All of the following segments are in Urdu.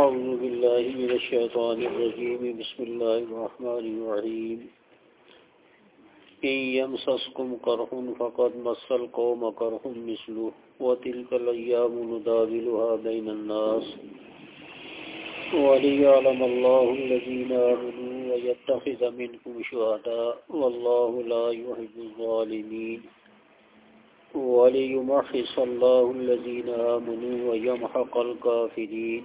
أعوذ بالله من الشيطان الرجيم. بسم الله الرحمن الرحيم. إن يمسسكم قرح فقد مس القوم قرح مثله، وتلك الأيام نداولها بين الناس. وليعلم الله الذين آمنوا ويتخذ منكم شهداء، والله لا يحب الظالمين. وليمحص الله الذين آمنوا ويمحق الكافرين.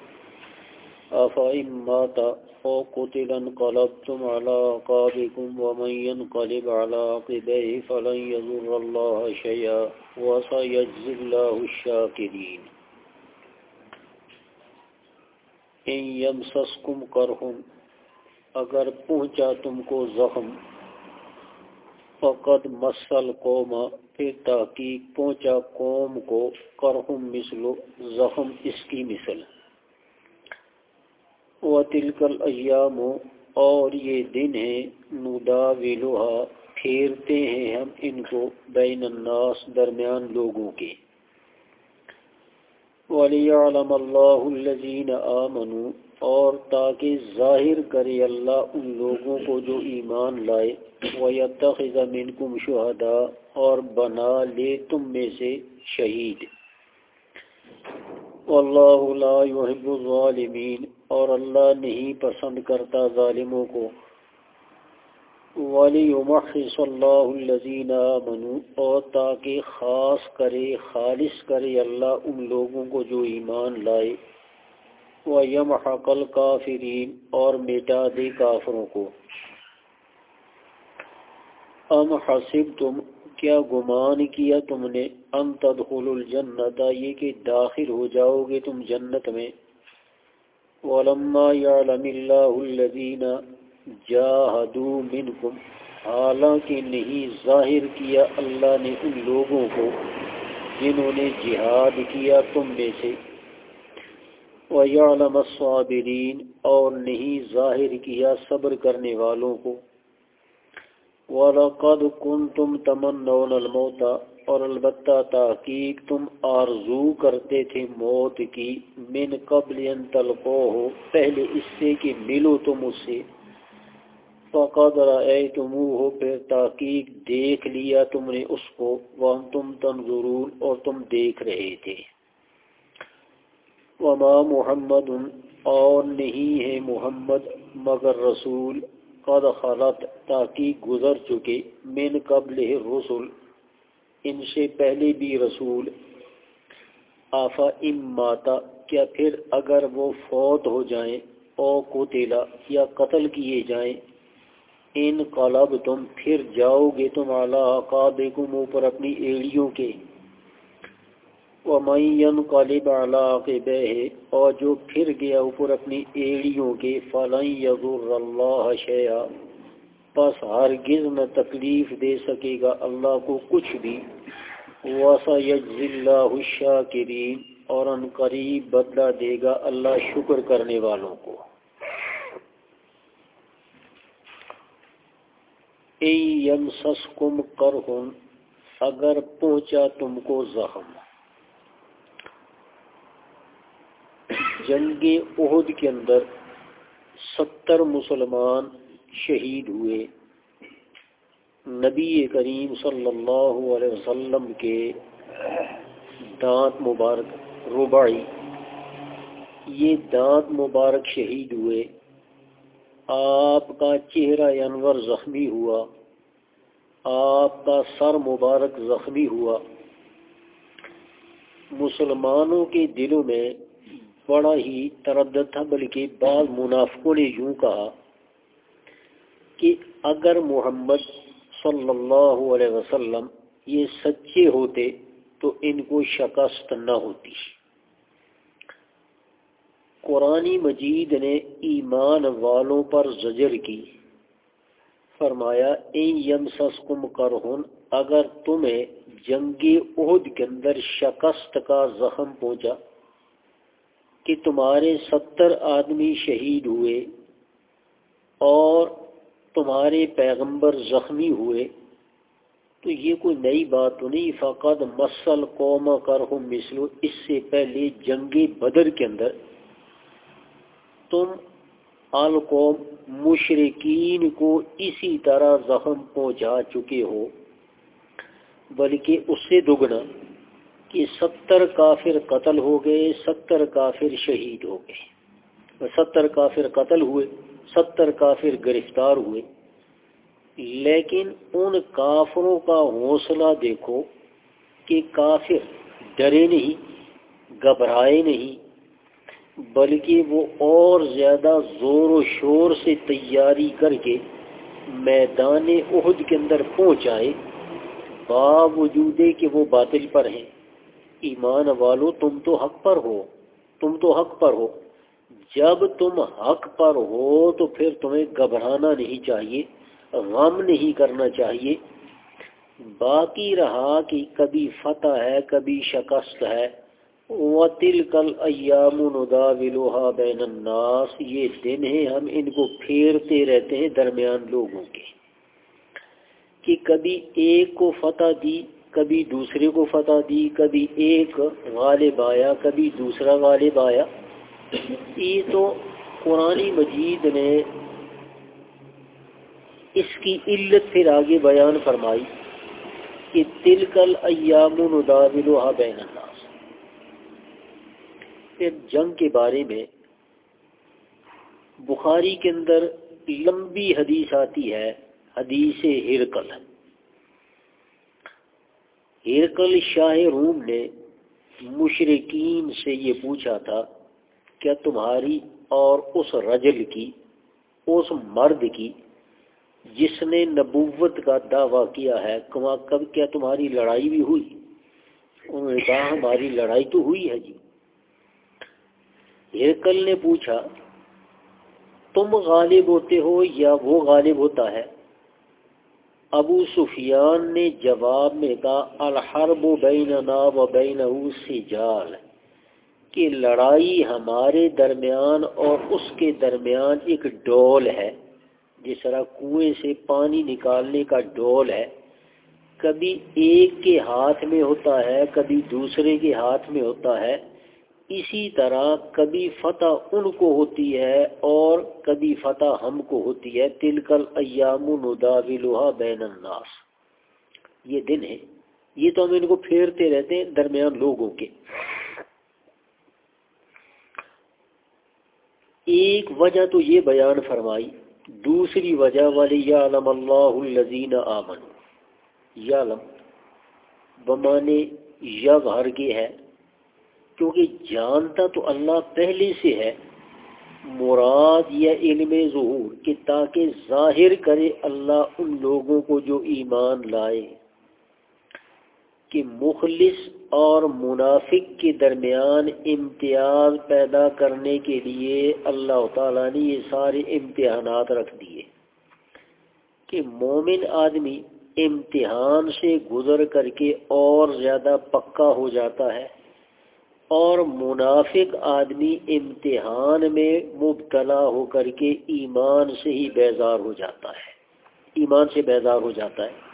أفإن مات أو قتل انقلبتم على عقابكم ومن ينقلب على عقبيه فلن يضر الله شيئا وسيجزي الله الشاكرين ان يمسسكم قرح اگر پہنچا تم کو زخم، فقد مسل قوم پھر تحقیق پہنچا قوم کو کرہم مثل زخم اس کی مثل و تلکل ایام اور یہ دن ہیں ندا ویلوہا، پھیرتے ہیں ہم ان کو بین الناس، درمیان لوگوں کے۔ وَلِيَعْلَمَ اللَّهُ الَّذِينَ آمَنُوا، اور تاکہ ظاہر کرے اللہ ان لوگوں کو جو ایمان لائے۔ وَيَتَّخِذَ مِنْكُمْ شُهَدَا اور بنا لے تم میں سے شہید۔ واللہ لا يحب الظالمین اور اللہ نہیں پسند کرتا ظالموں کو۔ وَلِيُمَحِّصَ اللَّهُ الَّذِينَ آمَنُوا، اور تاکہ خاص کرے، خالص کرے اللہ ان لوگوں کو جو ایمان لائے۔ وَيَمْحَقَ الْكَافِرِينَ، اور مٹا دے کافروں کو۔ ام حسب تم کیا گمان کیا تم نے؟ ام تدخل الجنت یہ کہ داخل ہو جاؤ گے تم جنت میں۔ ولما يعلم الله الذين جاهدوا منكم، حالانکہ نہیں، ظاہر کیا اللہ نے ان لوگوں کو جنہوں نے جہاد کیا تم میں سے۔ وَيَعْلَمَ الصَّابِرِينَ، اور نہیں، ظاہر کیا صبر کرنے والوں کو۔ وَلَقَدْ كُنْتُمْ تَمَنَّوْنَ الْمَوْتَ اور البتہ تحقیق تم آرزو کرتے تھے موت کی، من قبل ان تلقو ہو پہلے اس سے کہ ملو تم اس سے فقد رأیتم ہو پھر تحقیق دیکھ لیا تم نے اس کو وہم تم تنظرون، اور تم دیکھ رہے تھے۔ وما محمد، اور نہیں ہے محمد، مگر رسول۔ قد خلط تحقیق گزر چکے۔ من قبل رسول ان سے پہلے بھی رسول آفا ام ماتا، کیا پھر اگر وہ فوت ہو جائیں او قتلا یا قتل کیے جائیں، ان قلب تم پھر جاؤ گے تم اعلیٰ قابکم اوپر اپنی ایڑیوں کے۔ وَمَن قالب عَلَىٰ عَقِبَيْهِ اور جو پھر گیا اوپر اپنی ایڑیوں کے، فَلَن يَضُرَّ اللَّهَ شَيْئًا۔ پس ہرگز نہ تکلیف دے سکے گا اللہ کو کچھ بھی۔ واسا یجز اللہ الشاکرین اور ان قریب بدلہ دے گا اللہ شکر کرنے والوں کو۔ یمسسکم کرہن اگر پہنچا تم کو زخم۔ جنگ عہد کے اندر ستر مسلمان شہید ہوئے۔ نبی کریم صلی اللہ علیہ وسلم کے دانت مبارک ربائی یہ دانت مبارک شہید ہوئے۔ آپ کا چہرہ انور زخمی ہوا۔ آپ کا سر مبارک زخمی ہوا۔ مسلمانوں کے دلوں میں بڑا ہی تردد تھا بلکہ بعض منافقوں نے یوں کہا کہ اگر محمد صلی اللہ علیہ وسلم یہ سچے ہوتے تو ان کو شکست نہ ہوتی۔ قرآن مجید نے ایمان والوں پر زجر کی۔ فرمایا، این یم سسکم کرہن، اگر تمہیں جنگی عہد کے اندر شکست کا زخم پہنچا کہ تمہارے ستر آدمی شہید ہوئے اور تمہارے پیغمبر زخمی ہوئے، تو یہ کوئی نئی بات تو نہیں فقط مسل قوم کر ہو مسلو اس سے پہلے جنگ بدر کے اندر تم القوم مشرقین کو اسی طرح زخم پہنچا چکے ہو، بلکہ اس سے دگنا کہ ستر کافر قتل ہو گئے، ستر کافر شہید ہو گئے، ستر کافر قتل ہوئے۔ ستر کافر گرفتار ہوئے۔ لیکن ان کافروں کا حوصلہ دیکھو کہ کافر ڈرے نہیں، گھبرائے نہیں، بلکہ وہ اور زیادہ زور و شور سے تیاری کر کے میدان عہد کے اندر پہنچ آئے۔ باوجود کہ وہ باطل پر ہیں۔ ایمان والو، تم تو حق پر ہو، تم تو حق پر ہو۔ جب تم حق پر ہو تو پھر تمہیں گھبرانا نہیں چاہیے، غم نہیں کرنا چاہیے۔ باقی رہا کہ کبھی فتح ہے، کبھی شکست ہے۔ وہ تل کل ایام ولوحا بین الناس۔ یہ دن ہیں، ہم ان کو پھیرتے رہتے ہیں درمیان لوگوں کے۔ کہ کبھی ایک کو فتح دی، کبھی دوسرے کو فتح دی، کبھی ایک غالب آیا، کبھی دوسرا غالب آیا۔ یہ تو قرآن مجید نے اس کی علت پھر آگے بیان فرمائی کہ تلکل ایام بین الناس۔ پھر جنگ کے بارے میں بخاری کے اندر لمبی حدیث آتی ہے، حدیث ہرکل ہرکل شاہ روم نے مشرقین سے یہ پوچھا تھا کیا تمہاری اور اس رجل کی، اس مرد کی جس نے نبوت کا دعویٰ کیا ہے کب کیا تمہاری لڑائی بھی ہوئی؟ انہوں نے کہا، ہماری لڑائی تو ہوئی ہے جی۔ ہرکل نے پوچھا، تم غالب ہوتے ہو یا وہ غالب ہوتا ہے؟ ابو سفیان نے جواب میں کہا، الحرب بین و بین سجال۔ کہ لڑائی ہمارے درمیان اور اس کے درمیان ایک ڈول ہے۔ جس طرح کنویں سے پانی نکالنے کا ڈول ہے۔ کبھی ایک کے ہاتھ میں ہوتا ہے، کبھی دوسرے کے ہاتھ میں ہوتا ہے۔ اسی طرح کبھی فتح ان کو ہوتی ہے اور کبھی فتح ہم کو ہوتی ہے۔ تلکل ایام نداولها بین الناس۔ یہ دن ہے یہ تو ہم ان کو پھیرتے رہتے ہیں درمیان لوگوں کے۔ ایک وجہ تو یہ بیان فرمائی، دوسری وجہ والی یا علم اللہ الزین آمن یا علم بمانے یا بھر کے ہے، کیونکہ جانتا تو اللہ پہلے سے ہے۔ مراد یا علم ظہور کہ تاکہ ظاہر کرے اللہ ان لوگوں کو جو ایمان لائے۔ کہ مخلص اور منافق کے درمیان امتیاز پیدا کرنے کے لیے اللہ تعالیٰ نے یہ سارے امتحانات رکھ دیے۔ کہ مومن آدمی امتحان سے گزر کر کے اور زیادہ پکا ہو جاتا ہے اور منافق آدمی امتحان میں مبتلا ہو کر کے ایمان سے ہی بیزار ہو جاتا ہے۔ ایمان سے بیزار ہو جاتا ہے۔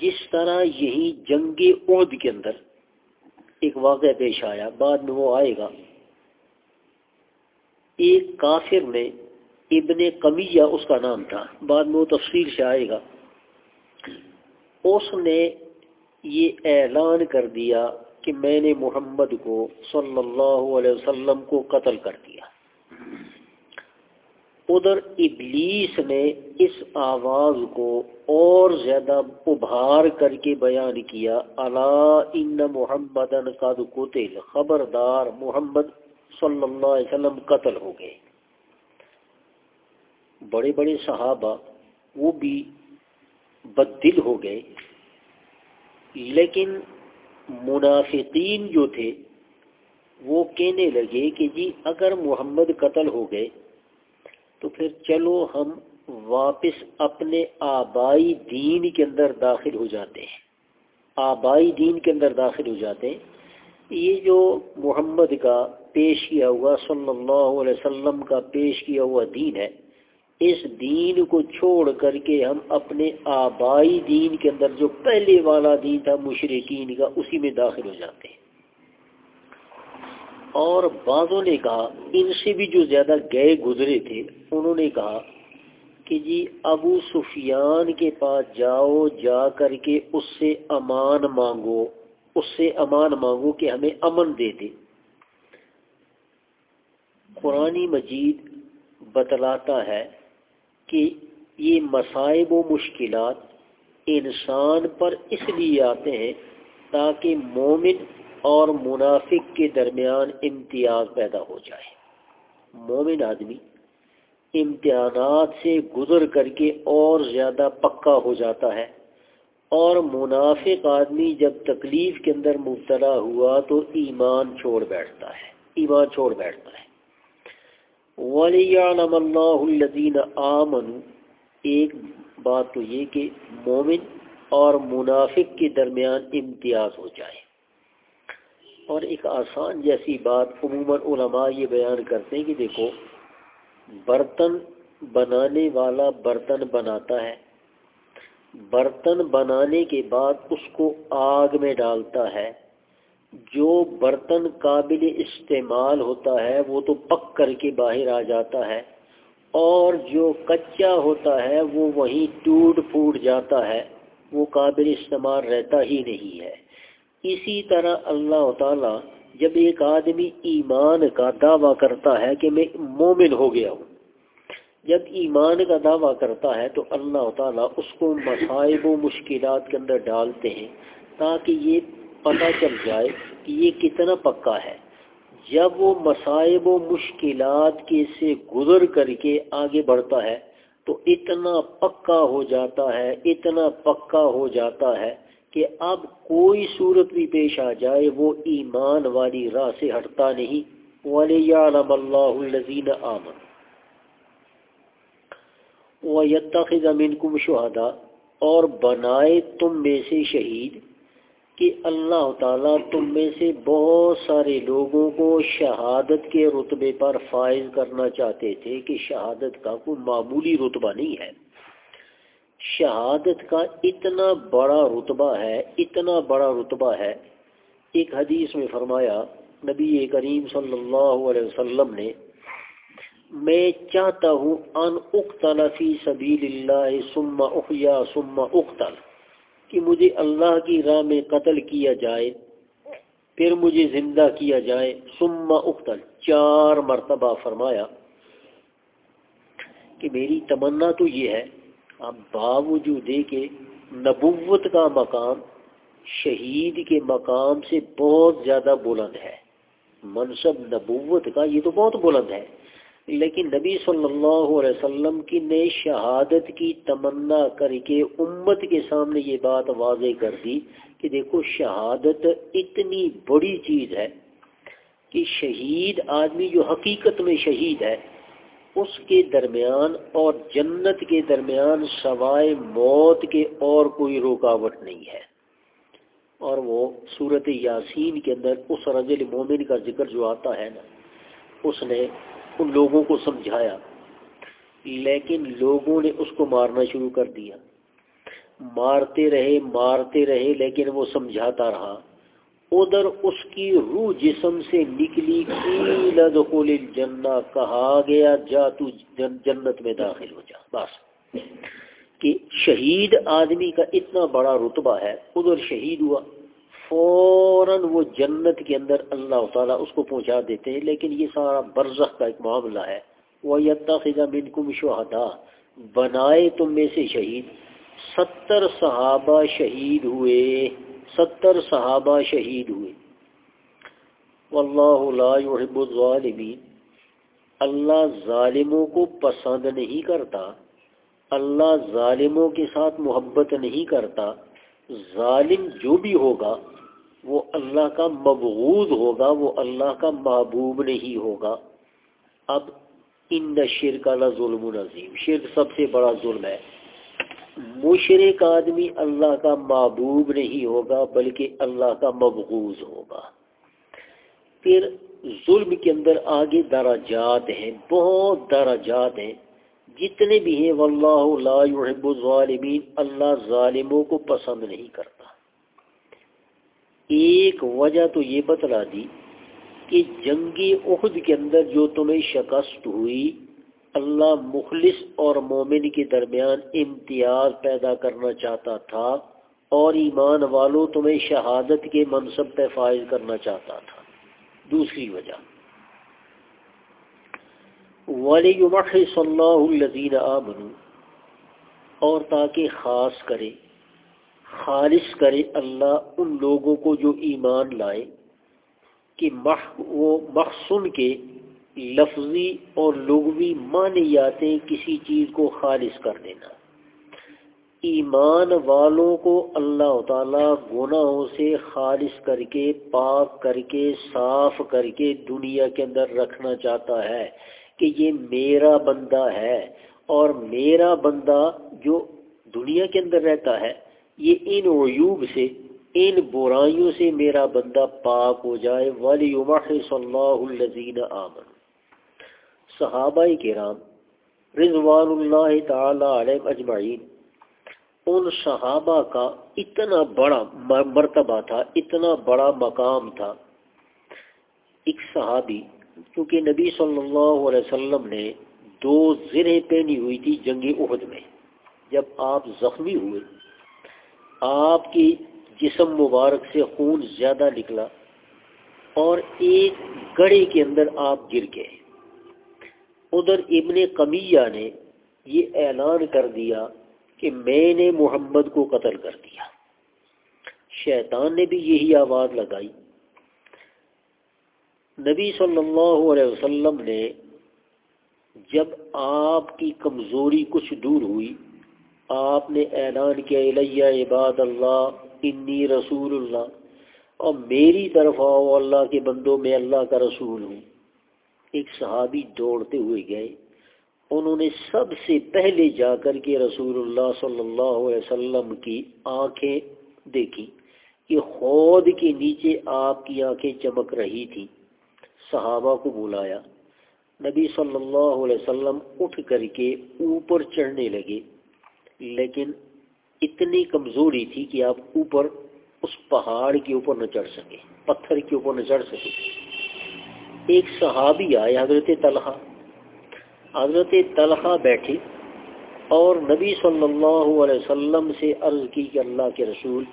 جس طرح یہی جنگ عہد کے اندر ایک واقعہ پیش آیا، بعد میں وہ آئے گا۔ ایک کافر نے ابن کمیہ اس کا نام تھا، بعد میں وہ تفصیل سے آئے گا۔ اس نے یہ اعلان کر دیا کہ میں نے محمد کو صلی اللہ علیہ وسلم کو قتل کر دیا۔ ادھر ابلیس نے اس آواز کو اور زیادہ ابھار کر کے بیان کیا اللہ ان محمد قتل خبردار محمد صلی اللہ علیہ وسلم قتل ہو گئے۔ بڑے بڑے صحابہ وہ بھی بدل ہو گئے۔ لیکن منافقین جو تھے وہ کہنے لگے کہ جی اگر محمد قتل ہو گئے تو پھر چلو ہم واپس اپنے آبائی دین کے اندر داخل ہو جاتے ہیں۔ آبائی دین کے اندر داخل ہو جاتے ہیں۔ یہ جو محمد کا پیش کیا ہوا، صلی اللہ علیہ وسلم کا پیش کیا ہوا دین ہے، اس دین کو چھوڑ کر کے ہم اپنے آبائی دین کے اندر جو پہلے والا دین تھا مشرقین کا، اسی میں داخل ہو جاتے ہیں۔ اور بعضوں نے کہا، ان سے بھی جو زیادہ گئے گزرے تھے انہوں نے کہا کہ جی ابو سفیان کے پاس جاؤ، جا کر کے اس سے امان مانگو، اس سے امان مانگو کہ ہمیں امن دے دے۔ قرآن مجید بتلاتا ہے کہ یہ مصائب و مشکلات انسان پر اس لیے آتے ہیں تاکہ مومن اور منافق کے درمیان امتیاز پیدا ہو جائے۔ مومن آدمی امتحانات سے گزر کر کے اور زیادہ پکا ہو جاتا ہے۔ اور منافق آدمی جب تکلیف کے اندر مبتلا ہوا تو ایمان چھوڑ بیٹھتا ہے، ایمان چھوڑ بیٹھتا ہے۔ وَلِيَعْلَمَ اللَّهُ الَّذِينَ آمَنُوا۔ ایک بات تو یہ کہ مومن اور منافق کے درمیان امتیاز ہو جائے۔ اور ایک آسان جیسی بات عموماً علماء یہ بیان کرتے ہیں کہ دیکھو برتن بنانے والا برتن بناتا ہے۔ برتن بنانے کے بعد اس کو آگ میں ڈالتا ہے۔ جو برتن قابل استعمال ہوتا ہے، وہ تو پک کر کے باہر آ جاتا ہے۔ اور جو کچا ہوتا ہے، وہ وہیں ٹوٹ پھوٹ جاتا ہے۔ وہ قابل استعمال رہتا ہی نہیں ہے۔ اسی طرح اللہ تعالی جب ایک آدمی ایمان کا دعویٰ کرتا ہے کہ میں مومن ہو گیا ہوں، جب ایمان کا دعویٰ کرتا ہے تو اللہ تعالیٰ اس کو مصائب و مشکلات کے اندر ڈالتے ہیں تاکہ یہ پتہ چل جائے کہ یہ کتنا پکا ہے۔ جب وہ مصائب و مشکلات کے سے گزر کر کے آگے بڑھتا ہے تو اتنا پکا ہو جاتا ہے، اتنا پکا ہو جاتا ہے کہ اب کوئی صورت بھی پیش آ جائے وہ ایمان والی راہ سے ہٹتا نہیں۔ وَلِيَعْلَمَ اللَّهُ الَّذِينَ آمَنُوا۔ وَيَتَّخِذَ مِنْكُمْ شُهَدَا اور بنائے تم میں سے شہید کہ اللہ تعالیٰ تم میں سے بہت سارے لوگوں کو شہادت کے رتبے پر فائز کرنا چاہتے تھے کہ شہادت کا کوئی معمولی رتبہ نہیں ہے۔ شہادت کا اتنا بڑا رتبہ ہے، اتنا بڑا رتبہ ہے۔ ایک حدیث میں فرمایا، نبی کریم صلی اللہ علیہ وسلم نے، میں چاہتا ہوں ان اقتل فی سبیل اللہ ثم احیا ثم اقتل۔ کہ مجھے اللہ کی راہ میں قتل کیا جائے، پھر مجھے زندہ کیا جائے۔ ثم اقتل۔ چار مرتبہ فرمایا کہ میری تمنا تو یہ ہے اب باوجود کہ نبوت کا مقام شہید کے مقام سے بہت زیادہ بلند ہے۔ منصب نبوت کا یہ تو بہت بلند ہے۔ لیکن نبی صلی اللہ علیہ وسلم کی نے شہادت کی تمنا کر کے امت کے سامنے یہ بات واضح کر دی کہ دیکھو شہادت اتنی بڑی چیز ہے کہ شہید آدمی جو حقیقت میں شہید ہے اس کے درمیان اور جنت کے درمیان سوائے موت کے اور کوئی رکاوٹ نہیں ہے۔ اور وہ صورت یاسین کے اندر اس رجل مومن کا ذکر جو آتا ہے نا، اس نے ان لوگوں کو سمجھایا۔ لیکن لوگوں نے اس کو مارنا شروع کر دیا۔ مارتے رہے مارتے رہے، لیکن وہ سمجھاتا رہا۔ ادھر اس کی روح جسم سے نکلی جنا کہا گیا، جا تو جنت میں داخل ہو جا۔ بس۔ کہ شہید آدمی کا اتنا بڑا رتبہ ہے، ادھر شہید ہوا، فوراً وہ جنت کے اندر اللہ تعالیٰ اس کو پہنچا دیتے ہیں، لیکن یہ سارا برزخ کا ایک معاملہ ہے۔ وہ یتخذ منکم شہدا بنائے تم میں سے شہید۔ ستر صحابہ شہید ہوئے۔ ستر صحابہ شہید ہوئے۔ واللہ لا يحب الظالمین۔ اللہ ظالموں کو پسند نہیں کرتا، اللہ ظالموں کے ساتھ محبت نہیں کرتا۔ ظالم جو بھی ہوگا، وہ اللہ کا مبغوض ہوگا، وہ اللہ کا محبوب نہیں ہوگا۔ اب ان شرک کا ظلم عظیم شرک سب سے بڑا ظلم ہے۔ مشرق آدمی اللہ کا محبوب نہیں ہوگا، بلکہ اللہ کا مبغوض ہوگا۔ پھر ظلم کے اندر آگے درجات ہیں، بہت درجات ہیں۔ جتنے بھی ہیں، واللہ لا يحب الظالمین، اللہ ظالموں کو پسند نہیں کرتا۔ ایک وجہ تو یہ بتلا دی کہ جنگی عہد کے اندر جو تمہیں شکست ہوئی اللہ مخلص اور مومن کے درمیان امتیاز پیدا کرنا چاہتا تھا اور ایمان والوں تمہیں شہادت کے منصب پہ فائز کرنا چاہتا تھا۔ دوسری وجہ۔ صلی اللہ الزین آمن اور تاکہ خاص کرے، خالص کرے اللہ ان لوگوں کو جو ایمان لائے کہ وہ مخصن کے لفظی اور لغوی معنیاتیں کسی چیز کو خالص کر دینا۔ ایمان والوں کو اللہ تعالیٰ گناہوں سے خالص کر کے، پاک کر کے، صاف کر کے دنیا کے اندر رکھنا چاہتا ہے کہ یہ میرا بندہ ہے۔ اور میرا بندہ جو دنیا کے اندر رہتا ہے، یہ ان عیوب سے، ان برائیوں سے میرا بندہ پاک ہو جائے۔ ولی صلی اللہ الزین آمن صحابہ کرام رضوان اللہ تعالی علیہ اجمعین، ان صحابہ کا اتنا بڑا مرتبہ تھا، اتنا بڑا مقام تھا۔ ایک صحابی، کیونکہ نبی صلی اللہ علیہ وسلم نے دو زریں پہنی ہوئی تھی جنگی عہد میں۔ جب آپ زخمی ہوئے، آپ کی جسم مبارک سے خون زیادہ نکلا اور ایک گڑے کے اندر آپ گر گئے۔ ادھر ابن قمیہ نے یہ اعلان کر دیا کہ میں نے محمد کو قتل کر دیا۔ شیطان نے بھی یہی آواز لگائی۔ نبی صلی اللہ علیہ وسلم نے جب آپ کی کمزوری کچھ دور ہوئی، آپ نے اعلان کیا، الیہ عباد اللہ، انی رسول اللہ۔ اور میری طرف آؤ، اللہ کے بندوں، میں اللہ کا رسول ہوں۔ ایک صحابی دوڑتے ہوئے گئے۔ انہوں نے سب سے پہلے جا کر کے رسول اللہ صلی اللہ علیہ وسلم کی آنکھیں دیکھی کہ خود کے نیچے آپ کی آنکھیں چمک رہی تھی صحابہ کو بلایا۔ نبی صلی اللہ علیہ وسلم اٹھ کر کے اوپر چڑھنے لگے۔ لیکن اتنی کمزوری تھی کہ آپ اوپر اس پہاڑ کے اوپر نہ چڑھ سکے، پتھر کے اوپر نہ چڑھ سکے۔ ایک صحابی آئے، حضرت طلحہ۔ حضرت طلحہ بیٹھے اور نبی صلی اللہ علیہ وسلم سے عرض کی کہ اللہ کے رسول،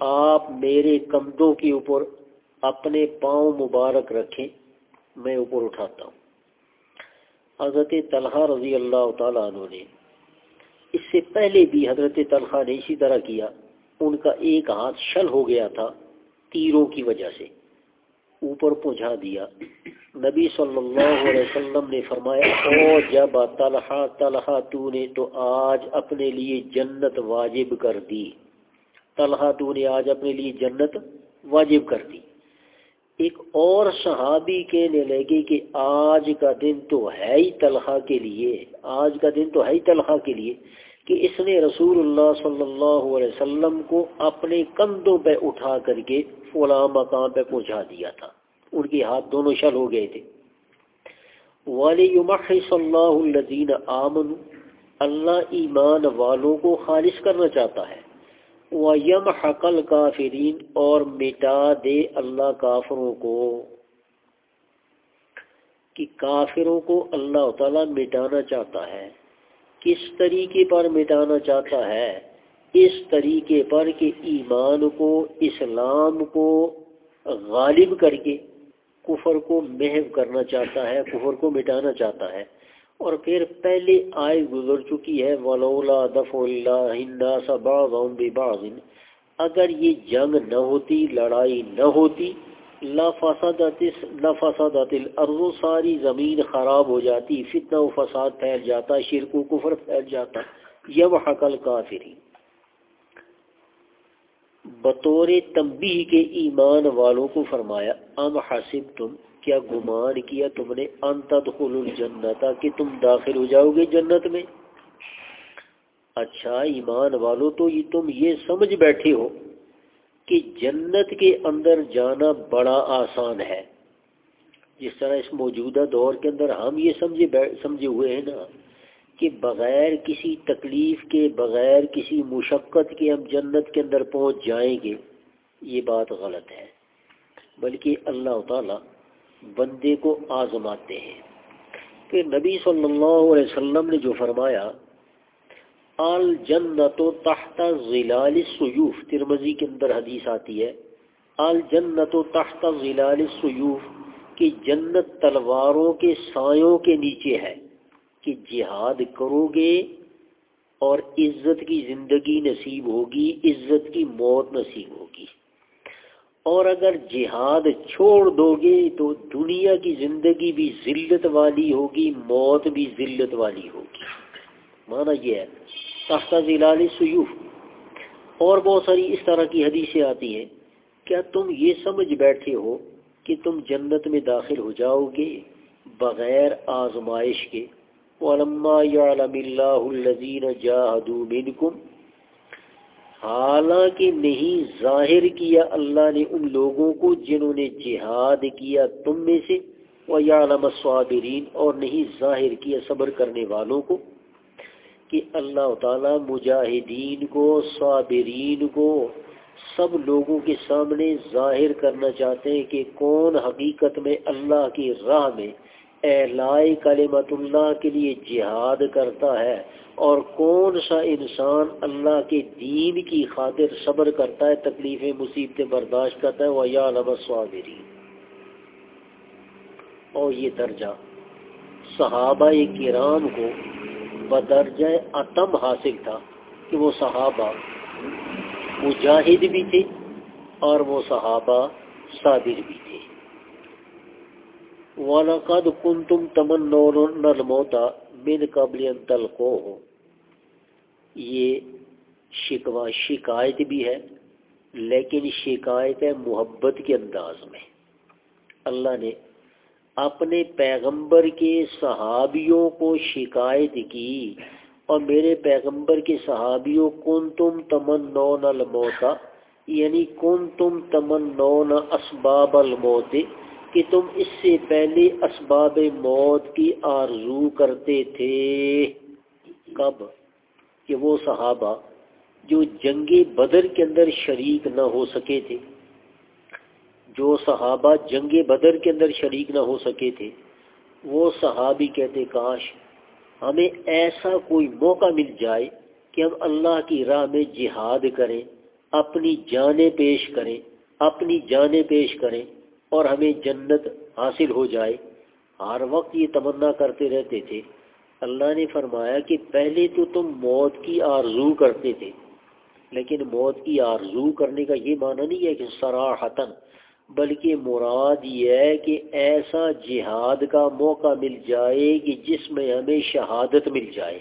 آپ میرے کندھوں کے اوپر اپنے پاؤں مبارک رکھیں، میں اوپر اٹھاتا ہوں۔ حضرت طلحہ رضی اللہ تعالیٰ عنہ نے اس سے پہلے بھی حضرت طلحہ نے اسی طرح کیا، ان کا ایک ہاتھ شل ہو گیا تھا تیروں کی وجہ سے۔ اوپر پہنچا دیا۔ نبی صلی اللہ علیہ وسلم نے فرمایا، او جب طلحہ طلحہ تو نے تو آج اپنے لیے جنت واجب کر دی۔ طلحہ تو نے آج اپنے لیے جنت واجب کر دی۔ ایک اور صحابی کہنے لگے کہ آج کا دن تو ہے ہی طلحہ کے لیے، آج کا دن تو ہے ہی طلحہ کے لیے کہ اس نے رسول اللہ صلی اللہ علیہ وسلم کو اپنے کندھوں پہ اٹھا کر کے فلاں مقام پہ پہنچا دیا تھا۔ ان کے ہاتھ دونوں شل ہو گئے تھے۔ اللہ الدین آمن اللہ ایمان والوں کو خالص کرنا چاہتا ہے۔ وہ یم حقل کافرین اور مٹا دے اللہ کافروں کو۔ کہ کافروں کو اللہ تعالیٰ مٹانا چاہتا ہے۔ کس طریقے پر مٹانا چاہتا ہے؟ اس طریقے پر کہ ایمان کو، اسلام کو غالب کر کے کفر کو محو کرنا چاہتا ہے، کفر کو مٹانا چاہتا ہے۔ اور پھر پہلے آئے گزر چکی ہے، ولولا دف اللہ بعض اگر یہ جنگ نہ ہوتی، لڑائی نہ ہوتی لفسادت الارض، ساری زمین خراب ہو جاتی، فتنہ و فساد پھیل جاتا، شرک و کفر پھیل جاتا۔ یب حقل کافری بطور تنبیہ کے ایمان والوں کو فرمایا، ام حسب تم کیا گمان کیا تم نے؟ انتدخل الجنت کہ تم داخل ہو جاؤ گے جنت میں؟ اچھا ایمان والو تو یہ تم یہ سمجھ بیٹھے ہو کہ جنت کے اندر جانا بڑا آسان ہے۔ جس طرح اس موجودہ دور کے اندر ہم یہ سمجھے سمجھے ہوئے ہیں نا کہ بغیر کسی تکلیف کے بغیر کسی مشقت کے ہم جنت کے اندر پہنچ جائیں گے، یہ بات غلط ہے۔ بلکہ اللہ تعالیٰ بندے کو آزماتے ہیں۔ کہ نبی صلی اللہ علیہ وسلم نے جو فرمایا الجنت و تحت ضلال سیوف ترمزی کے اندر حدیث آتی ہے الجنت و تحت ضلال سیوف کہ جنت تلواروں کے سایوں کے نیچے ہے۔ کہ جہاد کرو گے اور عزت کی زندگی نصیب ہوگی، عزت کی موت نصیب ہوگی۔ اور اگر جہاد چھوڑ دو گے تو دنیا کی زندگی بھی ذلت والی ہوگی، موت بھی ذلت والی ہوگی۔ مانا یہ ہے تختہ ضلع سیوف۔ اور بہت ساری اس طرح کی حدیثیں آتی ہیں۔ کیا تم یہ سمجھ بیٹھے ہو کہ تم جنت میں داخل ہو جاؤ گے بغیر آزمائش کے؟ وَلَمَّا يَعْلَمِ اللَّهُ الَّذِينَ جَاهَدُوا مِنْكُمْ، حالانکہ نہیں، ظاہر کیا اللہ نے ان لوگوں کو جنہوں نے جہاد کیا تم میں سے، وَيَعْلَمَ الصَّابِرِينَ، اور نہیں، ظاہر کیا صبر کرنے والوں کو کہ اللہ تعالیٰ مجاہدین کو، صابرین کو سب لوگوں کے سامنے ظاہر کرنا چاہتے ہیں کہ کون حقیقت میں اللہ کی راہ میں اعلائی کلمت اللہ کے لیے جہاد کرتا ہے اور کون سا انسان اللہ کے دین کی خاطر صبر کرتا ہے تکلیفیں مصیبتیں برداشت کرتا ہے وہ یا صابری اور یہ درجہ صحابہ کرام کو بدرجہ اتم حاصل تھا کہ وہ صحابہ مجاہد بھی تھے اور وہ صحابہ صابر بھی تھے۔ وَلَقَدْ كُنْتُمْ تَمَنُّونَ الْمَوْتَ مِنْ قَبْلِ أَنْ تَلْقُوهُ. یہ شکوہ شکایت بھی ہے، لیکن شکایت ہے محبت کے انداز میں۔ اللہ نے اپنے پیغمبر کے صحابیوں کو شکایت کی، اور میرے پیغمبر کے صحابیوں کن تم تمن الموتا یعنی کن تم تمن اسباب الموت کہ تم اس سے پہلے اسباب موت کی آرزو کرتے تھے۔ کب؟ کہ وہ صحابہ جو جنگ بدر کے اندر شریک نہ ہو سکے تھے۔ جو صحابہ جنگ بدر کے اندر شریک نہ ہو سکے تھے۔ وہ صحابی کہتے، کاش ہمیں ایسا کوئی موقع مل جائے کہ ہم اللہ کی راہ میں جہاد کریں، اپنی جانیں پیش کریں، اپنی جانیں پیش کریں۔ اور ہمیں جنت حاصل ہو جائے۔ ہر وقت یہ تمنا کرتے رہتے تھے۔ اللہ نے فرمایا کہ پہلے تو تم موت کی آرزو کرتے تھے، لیکن موت کی آرزو کرنے کا یہ معنی نہیں ہے کہ سراحتن بلکہ مراد یہ ہے کہ ایسا جہاد کا موقع مل جائے کہ جس میں ہمیں شہادت مل جائے۔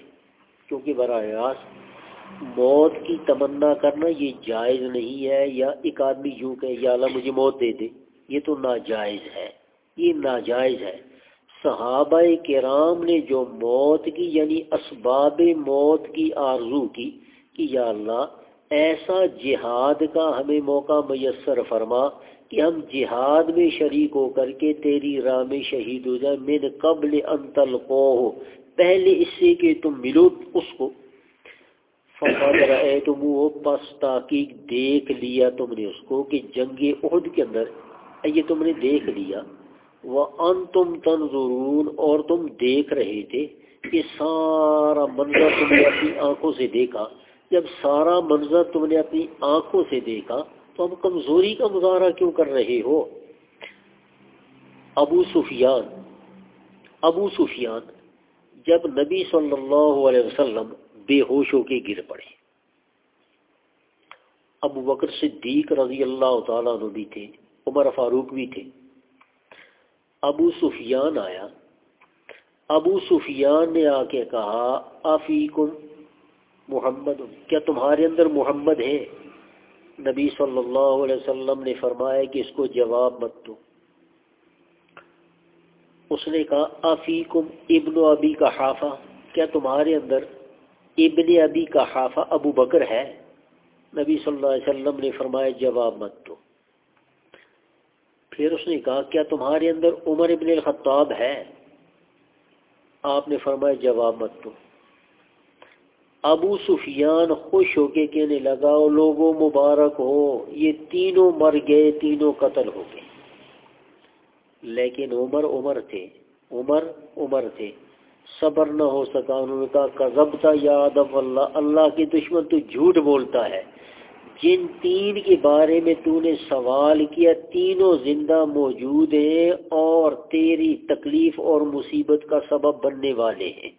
کیونکہ براہ راست موت کی تمنا کرنا یہ جائز نہیں ہے، یا ایک آدمی یوں کہ یا اللہ مجھے موت دے دے۔ یہ تو ناجائز ہے، یہ ناجائز ہے۔ صحابہ کرام نے جو موت کی یعنی اسباب موت کی آرزو کی کہ یا اللہ، ایسا جہاد کا ہمیں موقع میسر فرما کہ ہم جہاد میں شریک ہو کر کے تیری راہ میں شہید ہو جائیں۔ من قبل انتل کو پہلے اس سے کہ تم ملو اس کو۔ فقد رہے تم وہ پس تاکہ دیکھ لیا تم نے اس کو کہ جنگ عہد کے اندر یہ تم نے دیکھ لیا۔ وہ ان تم تنظرون، اور تم دیکھ رہے تھے۔ کہ سارا منظر تم نے اپنی آنکھوں سے دیکھا۔ جب سارا منظر تم نے اپنی آنکھوں سے دیکھا، تو اب کمزوری کا مظاہرہ کیوں کر رہے ہو؟ ابو سفیان ابو سفیان جب نبی صلی اللہ علیہ وسلم بے ہوش ہو کے گر پڑے۔ ابو بکر صدیق رضی اللہ تعالیٰ بھی تھے۔ عمر فاروق بھی تھے۔ ابو سفیان آیا۔ ابو سفیان نے آ کے کہا، آفیکم محمد، کیا تمہارے اندر محمد ہے؟ نبی صلی اللہ علیہ وسلم نے فرمایا کہ اس کو جواب مت دو۔ اس نے کہا افیکم ابن ابی کا حافہ، کیا تمہارے اندر ابن ابی کا حافہ ابو بکر ہے؟ نبی صلی اللہ علیہ وسلم نے فرمایا، جواب مت دو۔ پھر اس نے کہا، کیا تمہارے اندر عمر ابن الخطاب ہے؟ آپ نے فرمایا، جواب مت دو. ابو سفیان خوش ہو کے کہنے لگا، لوگوں مبارک ہو، یہ تینوں مر گئے، تینوں قتل ہو گئے. لیکن عمر عمر تھے، عمر عمر تھے، صبر نہ ہو سکا، انہوں نے کہا، کذب تھا یاد اللہ اللہ کے دشمن تو جھوٹ بولتا ہے جن تین کے بارے میں تو نے سوال کیا، تینوں زندہ موجود ہیں اور تیری تکلیف اور مصیبت کا سبب بننے والے ہیں۔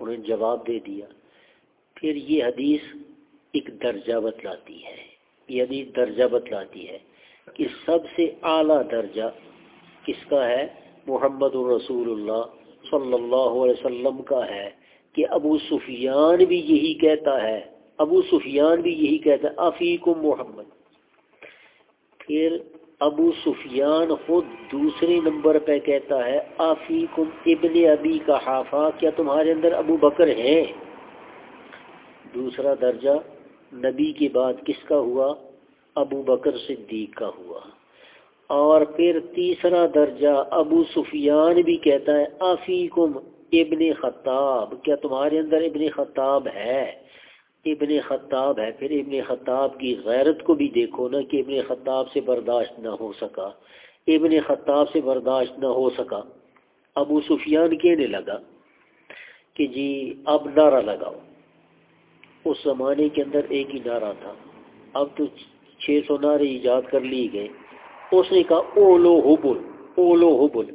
انہوں نے جواب دے دیا۔ پھر یہ حدیث ایک درجہ بتلاتی ہے۔ یہ حدیث درجہ بتلاتی ہے کہ سب سے اعلیٰ درجہ کس کا ہے؟ محمد الرسول اللہ صلی اللہ علیہ وسلم کا ہے کہ ابو سفیان بھی یہی کہتا ہے۔ ابو سفیان بھی یہی کہتا ہے، افیکم محمد. پھر ابو سفیان خود دوسرے نمبر پہ کہتا ہے آفیکم ابن ابی کا حافظ، کیا تمہارے اندر ابو بکر ہے دوسرا درجہ، نبی کے بعد کس کا ہوا؟ ابو بکر صدیق کا ہوا۔ اور پھر تیسرا درجہ، ابو سفیان بھی کہتا ہے آفیکم ابن خطاب، کیا تمہارے اندر ابن خطاب ہے؟ ابن خطاب ہے۔ پھر ابن خطاب کی غیرت کو بھی دیکھو نا کہ ابن خطاب سے برداشت نہ ہو سکا۔ ابن خطاب سے برداشت نہ ہو سکا۔ ابو سفیان کہنے لگا کہ جی اب نعرہ لگاؤ۔ اس زمانے کے اندر ایک ہی نعرہ تھا۔ اب تو چھ سو نعرے ایجاد کر لی گئے۔ اس نے کہا اولو حبل اولو حبل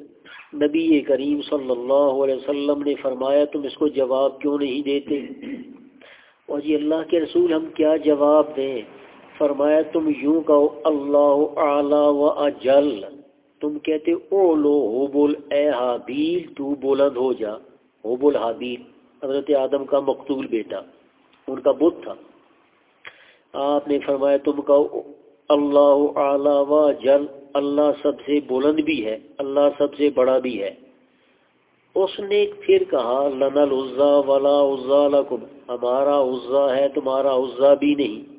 نبی کریم صلی اللہ علیہ وسلم نے فرمایا، تم اس کو جواب کیوں نہیں دیتے؟ اور جی اللہ کے رسول ہم کیا جواب دیں؟ فرمایا، تم یوں کہو، اللہ اعلی و اجل۔ تم کہتے، او لو ہو بول، اے حابیل، تو بلند ہو جا۔ ہو بول، حابیل، حضرت آدم کا مقتول بیٹا، ان کا بت تھا۔ آپ نے فرمایا، تم کہو، اللہ اعلی و جل اللہ سب سے بلند بھی ہے، اللہ سب سے بڑا بھی ہے۔ اس نے پھر کہا لنا العزا ولا عزا لکم ہمارا عزا ہے، تمہارا عزا بھی نہیں۔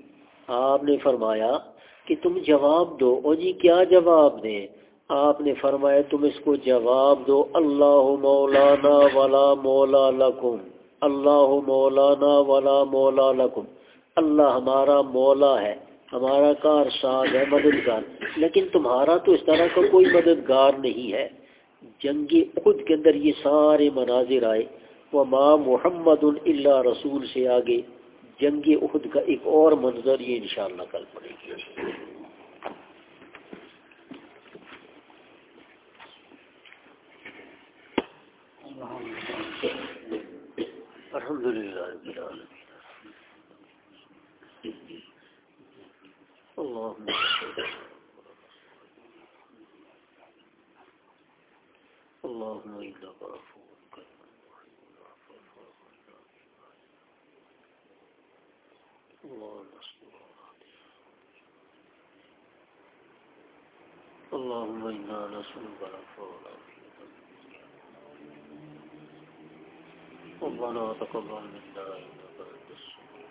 آپ نے فرمایا کہ تم جواب دو۔ او جی کیا جواب دیں آپ نے فرمایا، تم اس کو جواب دو۔ اللہ مولانا ولا مولا لکم۔ اللہ مولانا ولا مولا لکم۔ اللہ ہمارا مولا ہے، ہمارا کار ساز ہے، مددگار۔ لیکن تمہارا تو اس طرح کا کوئی مددگار نہیں ہے۔ جنگ خود کے اندر یہ سارے مناظر آئے۔ وہ ماں محمد اللہ رسول سے آگے۔ جنگ عہد کا ایک اور منظر یہ انشاءاللہ کل پڑے گی۔ الحمد للہ اللہ اللهم إنك عفو اللهم إنا نسألك العفو والعافية. ربنا تقبل منا إنك أنت السميع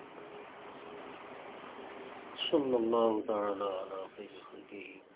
صلى الله تعالى على خير خلقه